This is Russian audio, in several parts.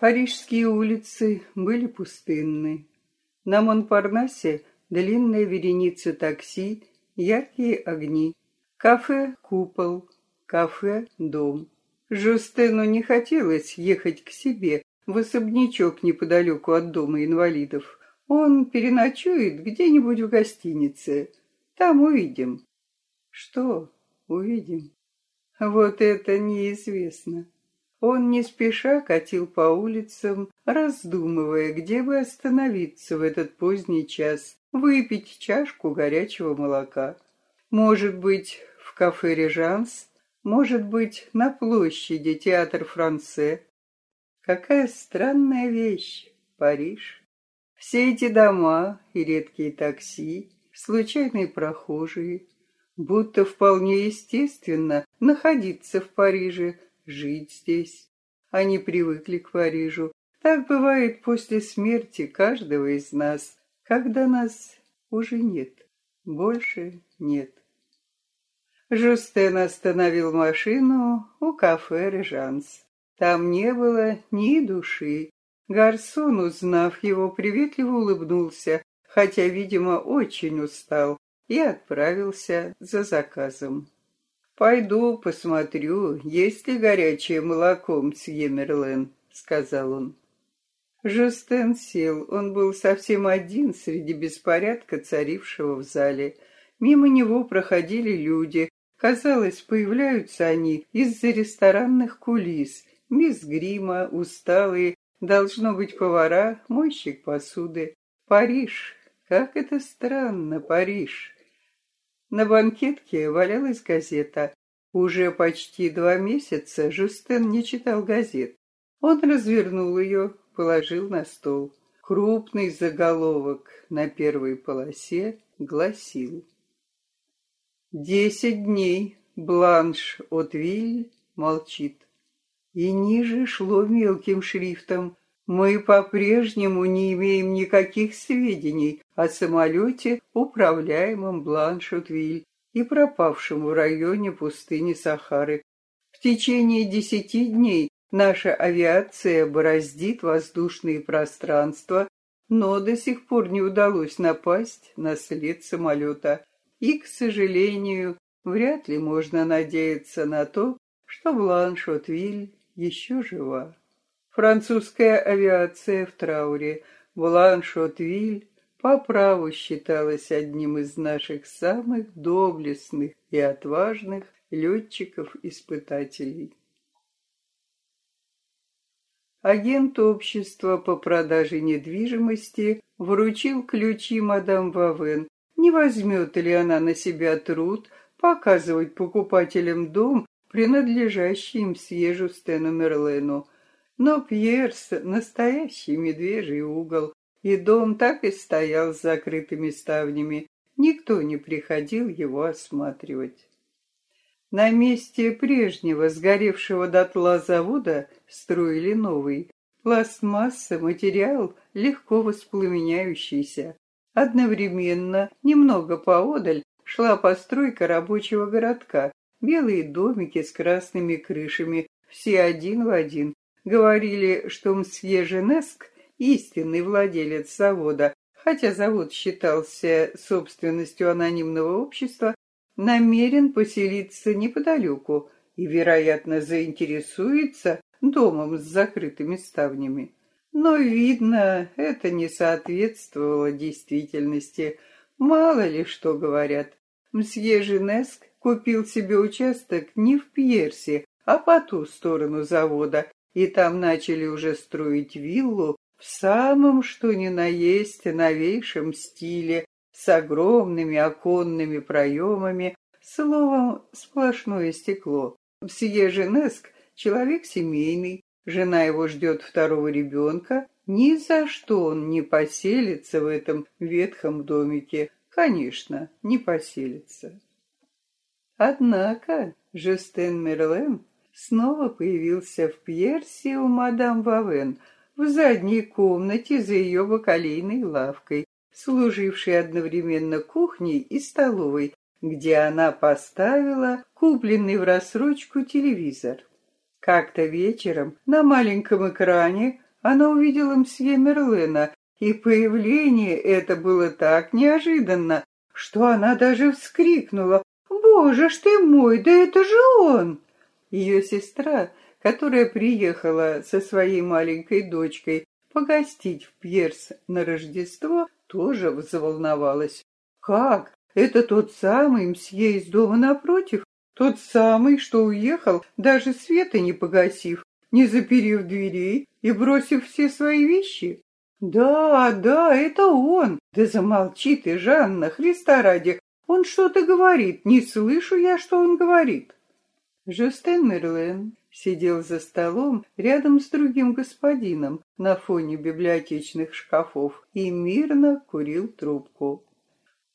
Парижские улицы были пустынны. На Монпарнасе длинная вереница такси, яркие огни. Кафе «Купол», кафе «Дом». Жустену не хотелось ехать к себе в особнячок неподалеку от дома инвалидов. Он переночует где-нибудь в гостинице. Там увидим. Что увидим? Вот это неизвестно. Он не спеша катил по улицам, раздумывая, где бы остановиться в этот поздний час, выпить чашку горячего молока. Может быть, в кафе «Режанс», может быть, на площади театр Франце. Какая странная вещь, Париж. Все эти дома и редкие такси, случайные прохожие, будто вполне естественно находиться в Париже, жить здесь. Они привыкли к Парижу. Так бывает после смерти каждого из нас, когда нас уже нет, больше нет. Жустен остановил машину у кафе «Режанс». Там не было ни души. Гарсон, узнав его, приветливо улыбнулся, хотя, видимо, очень устал, и отправился за заказом. «Пойду посмотрю, есть ли горячее молоко, мсье Мерлен», — сказал он. Жустен сел, он был совсем один среди беспорядка, царившего в зале. Мимо него проходили люди. Казалось, появляются они из-за ресторанных кулис. Мисс Грима, усталые, должно быть повара, мойщик посуды. Париж, как это странно, Париж. На банкетке валялась газета. Уже почти два месяца Жустен не читал газет. Он развернул ее, положил на стол. Крупный заголовок на первой полосе гласил «Десять дней Бланш Отвиль молчит». И ниже шло мелким шрифтом мы по-прежнему не имеем никаких сведений о самолете, управляемом Бланшотвиль и пропавшем в районе пустыни Сахары. В течение десяти дней наша авиация бороздит воздушные пространства, но до сих пор не удалось напасть на след самолета. И, к сожалению, вряд ли можно надеяться на то, что Бланшотвиль еще жива. Французская авиация в трауре. Бланшотвиль по праву считалась одним из наших самых доблестных и отважных летчиков-испытателей. Агент общества по продаже недвижимости вручил ключи мадам Вавен. Не возьмет ли она на себя труд показывать покупателям дом, принадлежащий им съезжу Стену Мерлену, но Пьерс — настоящий медвежий угол, и дом так и стоял с закрытыми ставнями. Никто не приходил его осматривать. На месте прежнего сгоревшего дотла завода строили новый. Пластмасса, материал, легко воспламеняющийся. Одновременно, немного поодаль, шла постройка рабочего городка. Белые домики с красными крышами, все один в один, Говорили, что мсье Женеск, истинный владелец завода, хотя завод считался собственностью анонимного общества, намерен поселиться неподалеку и, вероятно, заинтересуется домом с закрытыми ставнями. Но, видно, это не соответствовало действительности. Мало ли что говорят. Мсье Женеск купил себе участок не в Пьерсе, а по ту сторону завода, и там начали уже строить виллу в самом что ни на есть новейшем стиле, с огромными оконными проемами, словом, сплошное стекло. Мсье Женеск — человек семейный, жена его ждет второго ребенка, ни за что он не поселится в этом ветхом домике. Конечно, не поселится. Однако Жестен Мерлен снова появился в Пьерсе у мадам Вавен в задней комнате за ее бакалейной лавкой, служившей одновременно кухней и столовой, где она поставила купленный в рассрочку телевизор. Как-то вечером на маленьком экране она увидела мсье Мерлена, и появление это было так неожиданно, что она даже вскрикнула «Боже ж ты мой, да это же он!» Ее сестра, которая приехала со своей маленькой дочкой погостить в Пьерс на Рождество, тоже взволновалась. «Как? Это тот самый мсье из дома напротив? Тот самый, что уехал, даже света не погасив, не заперев дверей и бросив все свои вещи?» «Да, да, это он! Да замолчи ты, Жанна, Христа ради! Он что-то говорит, не слышу я, что он говорит!» Жюстен Мерлен сидел за столом рядом с другим господином на фоне библиотечных шкафов и мирно курил трубку.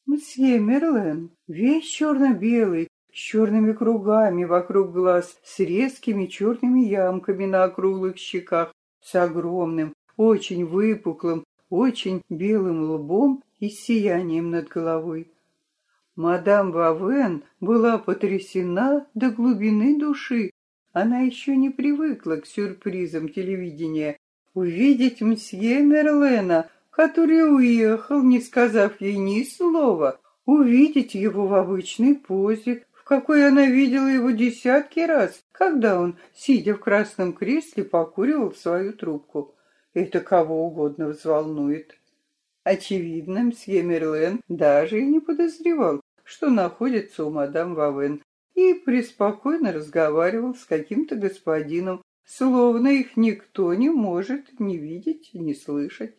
«Мсье Мерлен, весь черно-белый, с черными кругами вокруг глаз, с резкими черными ямками на округлых щеках, с огромным, очень выпуклым, очень белым лбом и сиянием над головой. Мадам Вавен была потрясена до глубины души. Она еще не привыкла к сюрпризам телевидения. Увидеть мсье Мерлена, который уехал, не сказав ей ни слова, увидеть его в обычной позе, в какой она видела его десятки раз, когда он, сидя в красном кресле, покуривал свою трубку. Это кого угодно взволнует. Очевидно, мсье Мерлен даже и не подозревал, что находится у мадам Вавен, и преспокойно разговаривал с каким-то господином, словно их никто не может ни видеть, ни слышать.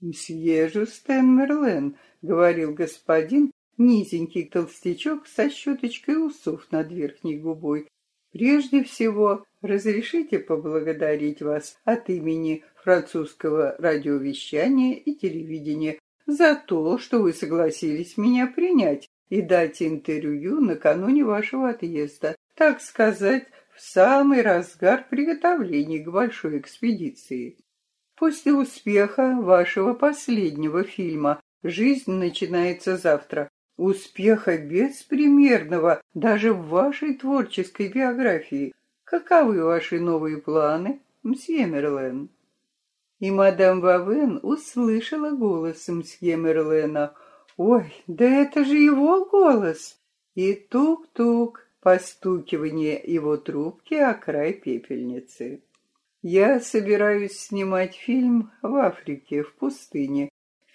«Мсье Жустен Мерлен», — говорил господин, низенький толстячок со щеточкой усов над верхней губой, Прежде всего, разрешите поблагодарить вас от имени французского радиовещания и телевидения за то, что вы согласились меня принять и дать интервью накануне вашего отъезда, так сказать, в самый разгар приготовлений к большой экспедиции. После успеха вашего последнего фильма «Жизнь начинается завтра» Успеха беспримерного даже в вашей творческой биографии. Каковы ваши новые планы, мсье Мерлен?» И мадам Вавен услышала голос мсье Мерлена. «Ой, да это же его голос!» И тук-тук, постукивание его трубки о край пепельницы. «Я собираюсь снимать фильм в Африке, в пустыне,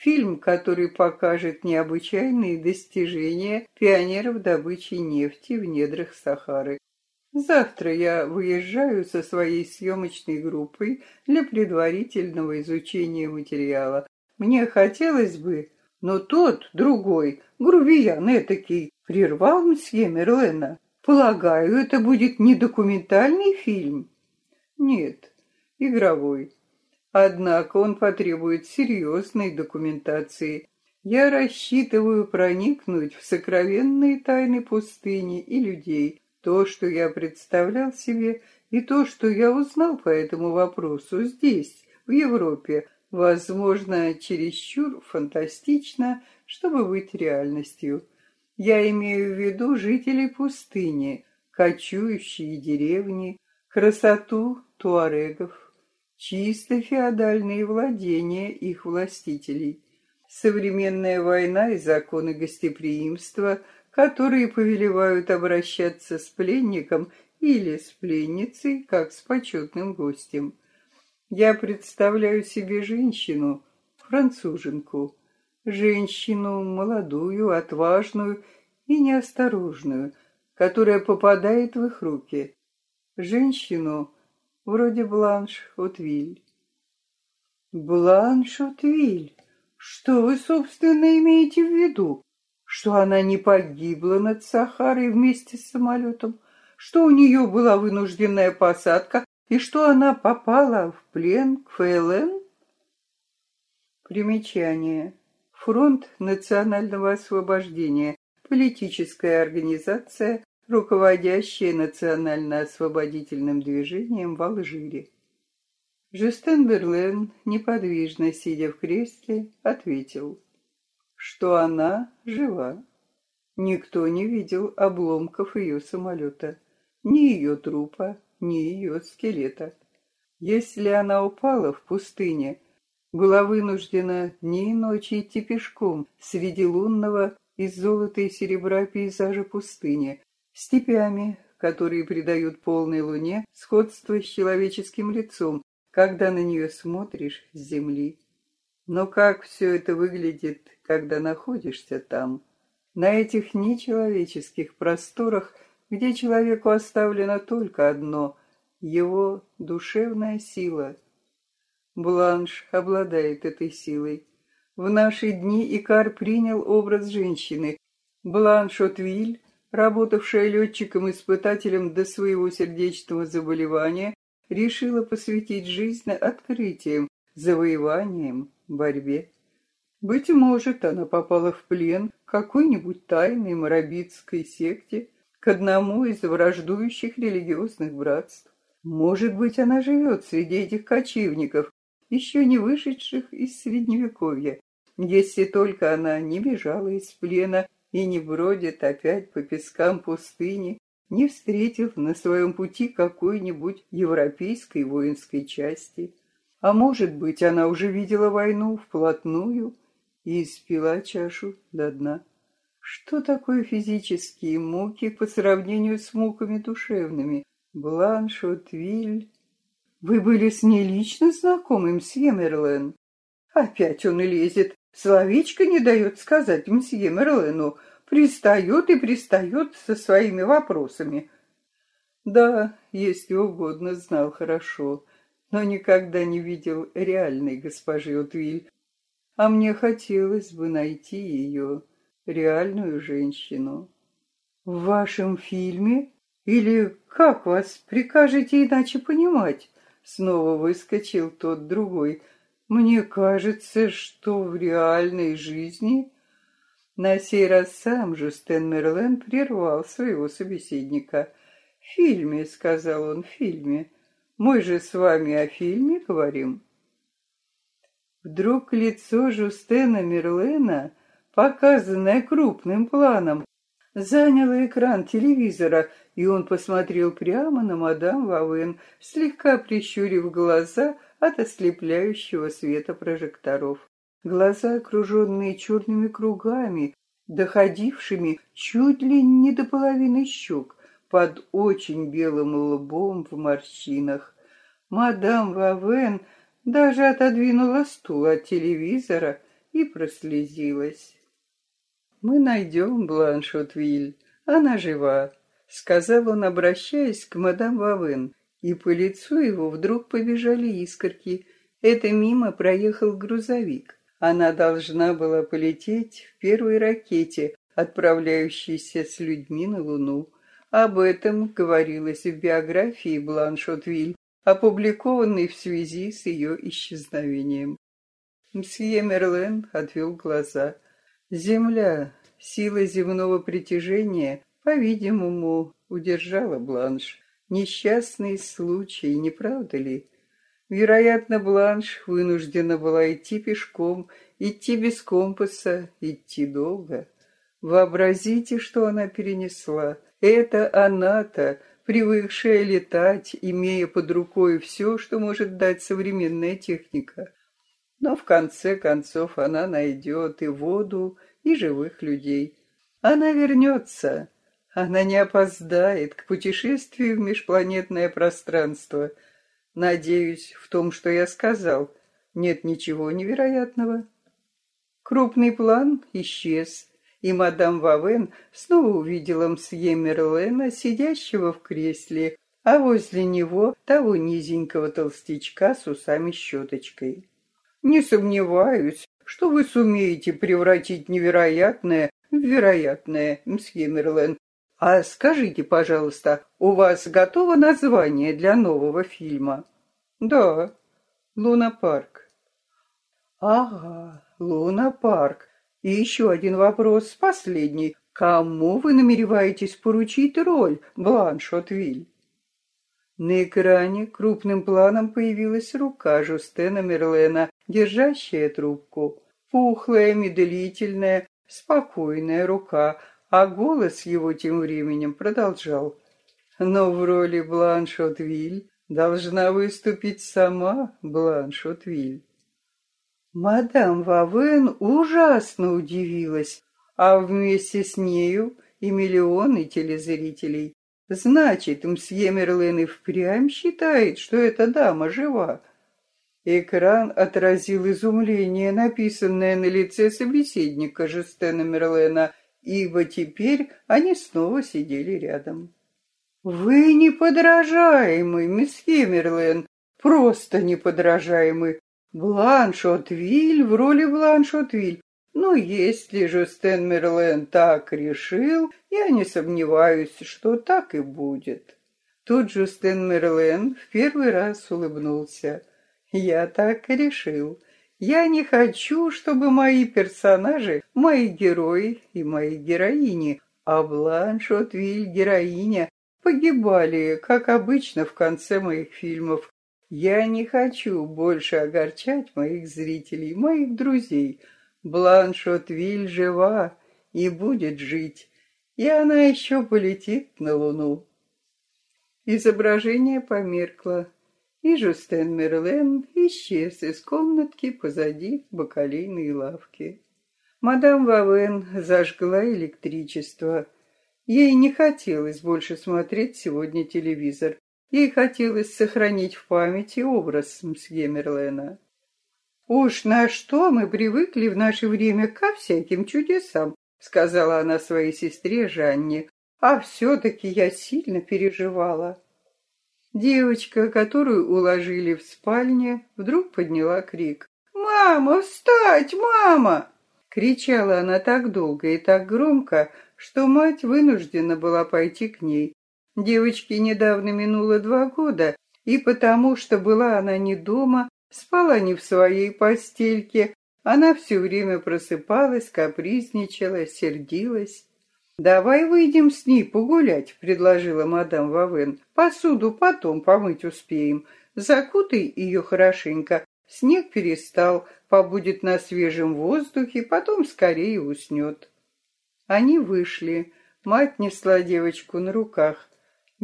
Фильм, который покажет необычайные достижения пионеров добычи нефти в недрах Сахары. Завтра я выезжаю со своей съемочной группой для предварительного изучения материала. Мне хотелось бы, но тот, другой, грубиян этакий, прервал мсье Мерлена. Полагаю, это будет не документальный фильм? Нет, игровой. Однако он потребует серьезной документации. Я рассчитываю проникнуть в сокровенные тайны пустыни и людей. То, что я представлял себе, и то, что я узнал по этому вопросу здесь, в Европе, возможно, чересчур фантастично, чтобы быть реальностью. Я имею в виду жителей пустыни, кочующие деревни, красоту туарегов, чисто феодальные владения их властителей. Современная война и законы гостеприимства, которые повелевают обращаться с пленником или с пленницей, как с почетным гостем. Я представляю себе женщину, француженку, женщину молодую, отважную и неосторожную, которая попадает в их руки, женщину, вроде Бланш Утвиль. Бланш Утвиль? Что вы, собственно, имеете в виду? Что она не погибла над Сахарой вместе с самолетом? Что у нее была вынужденная посадка? И что она попала в плен к ФЛН? Примечание. Фронт национального освобождения. Политическая организация, руководящая национально-освободительным движением в Алжире. Жестен Берлен, неподвижно сидя в кресле, ответил, что она жива. Никто не видел обломков ее самолета, ни ее трупа, ни ее скелета. Если она упала в пустыне, была вынуждена дни и ночи идти пешком среди лунного из золота и серебра пейзажа пустыни, степями, которые придают полной луне сходство с человеческим лицом, когда на нее смотришь с земли. Но как все это выглядит, когда находишься там, на этих нечеловеческих просторах, где человеку оставлено только одно — его душевная сила. Бланш обладает этой силой. В наши дни Икар принял образ женщины. Бланш Отвиль, работавшая летчиком-испытателем до своего сердечного заболевания, решила посвятить жизнь открытиям, завоеваниям, борьбе. Быть может, она попала в плен какой-нибудь тайной моробитской секте к одному из враждующих религиозных братств. Может быть, она живет среди этих кочевников, еще не вышедших из Средневековья, если только она не бежала из плена и не бродит опять по пескам пустыни, не встретив на своем пути какой-нибудь европейской воинской части. А может быть, она уже видела войну вплотную и испила чашу до дна. Что такое физические муки по сравнению с муками душевными? Бланш, Отвиль, вы были с ней лично знакомы, мсье Мерлен? Опять он лезет. Словечко не дает сказать мсье Мерлену. Пристает и пристает со своими вопросами. Да, если угодно, знал хорошо, но никогда не видел реальной госпожи Утвиль. А мне хотелось бы найти ее, реальную женщину. В вашем фильме? Или как вас прикажете иначе понимать? Снова выскочил тот другой. Мне кажется, что в реальной жизни... На сей раз сам Жустен Мерлен прервал своего собеседника. «В фильме», — сказал он, — «в фильме. Мы же с вами о фильме говорим». Вдруг лицо Жустена Мерлена, показанное крупным планом, заняло экран телевизора, и он посмотрел прямо на мадам Вавен, слегка прищурив глаза от ослепляющего света прожекторов. Глаза, окруженные черными кругами, доходившими чуть ли не до половины щек, под очень белым лбом в морщинах. Мадам Вавен даже отодвинула стул от телевизора и прослезилась. «Мы найдем Бланшотвиль, она жива», — сказал он, обращаясь к мадам Вавен, и по лицу его вдруг побежали искорки. Это мимо проехал грузовик. Она должна была полететь в первой ракете, отправляющейся с людьми на Луну. Об этом говорилось в биографии Бланшотвиль, опубликованной в связи с ее исчезновением. Мсье Мерлен отвел глаза. Земля, сила земного притяжения, по-видимому, удержала Бланш. Несчастный случай, не правда ли? Вероятно, Бланш вынуждена была идти пешком, идти без компаса, идти долго. Вообразите, что она перенесла. Это она-то, привыкшая летать, имея под рукой все, что может дать современная техника. Но в конце концов она найдет и воду, и живых людей. Она вернется. Она не опоздает к путешествию в межпланетное пространство. Надеюсь, в том, что я сказал, нет ничего невероятного. Крупный план исчез, и мадам Вавен снова увидела мсье Мерлена, сидящего в кресле, а возле него того низенького толстячка с усами-щеточкой. Не сомневаюсь, что вы сумеете превратить невероятное в вероятное, мсье Мерлен. А скажите, пожалуйста, у вас готово название для нового фильма? Да, Луна-парк. Ага, Луна-парк. И еще один вопрос, последний. Кому вы намереваетесь поручить роль Бланшотвиль? На экране крупным планом появилась рука Жустена Мерлена, держащая трубку. Пухлая, медлительная, спокойная рука, а голос его тем временем продолжал. Но в роли Бланшот Виль должна выступить сама Бланш Отвиль. Мадам Вавен ужасно удивилась, а вместе с нею и миллионы телезрителей. Значит, мсье Мерлен и впрямь считает, что эта дама жива. Экран отразил изумление, написанное на лице собеседника Жестена Мерлена, ибо теперь они снова сидели рядом. «Вы неподражаемый, месье Мерлен, просто неподражаемый. Бланшотвиль в роли Бланшотвиль. Но если же Стэн Мерлен так решил, я не сомневаюсь, что так и будет. Тут же Стэн Мерлен в первый раз улыбнулся. Я так и решил. Я не хочу, чтобы мои персонажи, мои герои и мои героини, а Бланшотвиль героиня, погибали, как обычно в конце моих фильмов. Я не хочу больше огорчать моих зрителей, моих друзей. Бланшотвиль жива и будет жить, и она еще полетит на Луну. Изображение померкло, и Жустен Мерлен исчез из комнатки позади бакалейной лавки. Мадам Вавен зажгла электричество. Ей не хотелось больше смотреть сегодня телевизор. Ей хотелось сохранить в памяти образ мсье Мерлена. «Уж на что мы привыкли в наше время ко всяким чудесам», сказала она своей сестре Жанне, «а все-таки я сильно переживала». Девочка, которую уложили в спальне, вдруг подняла крик. «Мама, встать, мама!» Кричала она так долго и так громко, что мать вынуждена была пойти к ней. Девочке недавно минуло два года, и потому что была она не дома, спала не в своей постельке, она все время просыпалась, капризничала, сердилась. «Давай выйдем с ней погулять», — предложила мадам Вавен. «Посуду потом помыть успеем. Закутай ее хорошенько. Снег перестал, побудет на свежем воздухе, потом скорее уснет». Они вышли. Мать несла девочку на руках.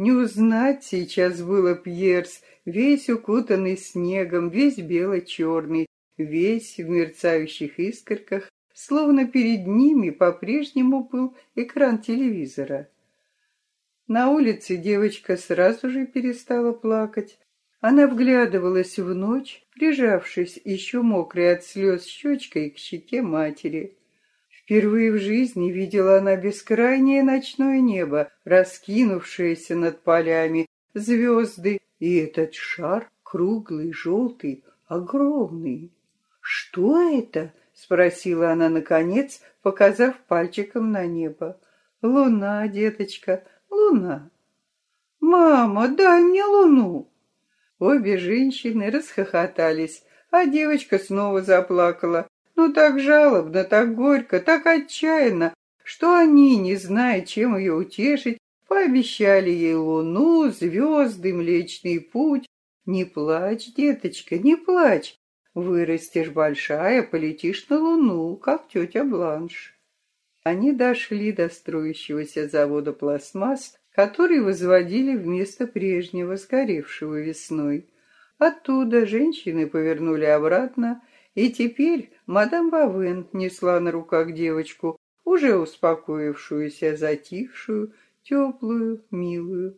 Не узнать сейчас было Пьерс, весь укутанный снегом, весь бело-черный, весь в мерцающих искорках, словно перед ними по-прежнему был экран телевизора. На улице девочка сразу же перестала плакать. Она вглядывалась в ночь, прижавшись еще мокрой от слез щечкой к щеке матери. Впервые в жизни видела она бескрайнее ночное небо, раскинувшееся над полями, звезды и этот шар круглый, желтый, огромный. «Что это?» — спросила она наконец, показав пальчиком на небо. «Луна, деточка, луна». «Мама, дай мне луну!» Обе женщины расхохотались, а девочка снова заплакала, ну так жалобно, так горько, так отчаянно, что они, не зная, чем ее утешить, пообещали ей луну, звезды, млечный путь. Не плачь, деточка, не плачь. Вырастешь большая, полетишь на луну, как тетя Бланш. Они дошли до строящегося завода пластмасс, который возводили вместо прежнего, сгоревшего весной. Оттуда женщины повернули обратно и теперь мадам Бавен несла на руках девочку, уже успокоившуюся, затихшую, теплую, милую.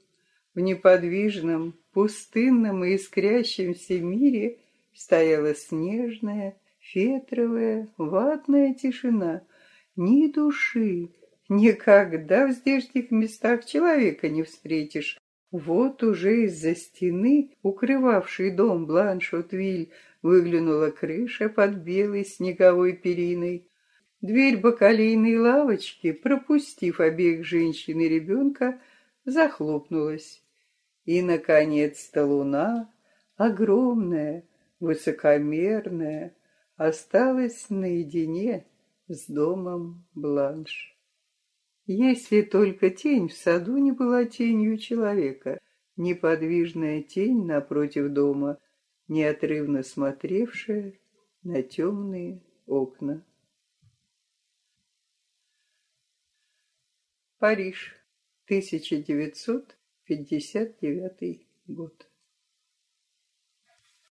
В неподвижном, пустынном и искрящемся мире стояла снежная, фетровая, ватная тишина. Ни души, никогда в здешних местах человека не встретишь. Вот уже из-за стены, укрывавшей дом Бланшотвиль, Выглянула крыша под белой снеговой периной. Дверь бакалейной лавочки, пропустив обеих женщин и ребенка, захлопнулась. И, наконец-то, луна, огромная, высокомерная, осталась наедине с домом Бланш. Если только тень в саду не была тенью человека, неподвижная тень напротив дома — неотрывно смотревшая на темные окна. Париж, 1959 год.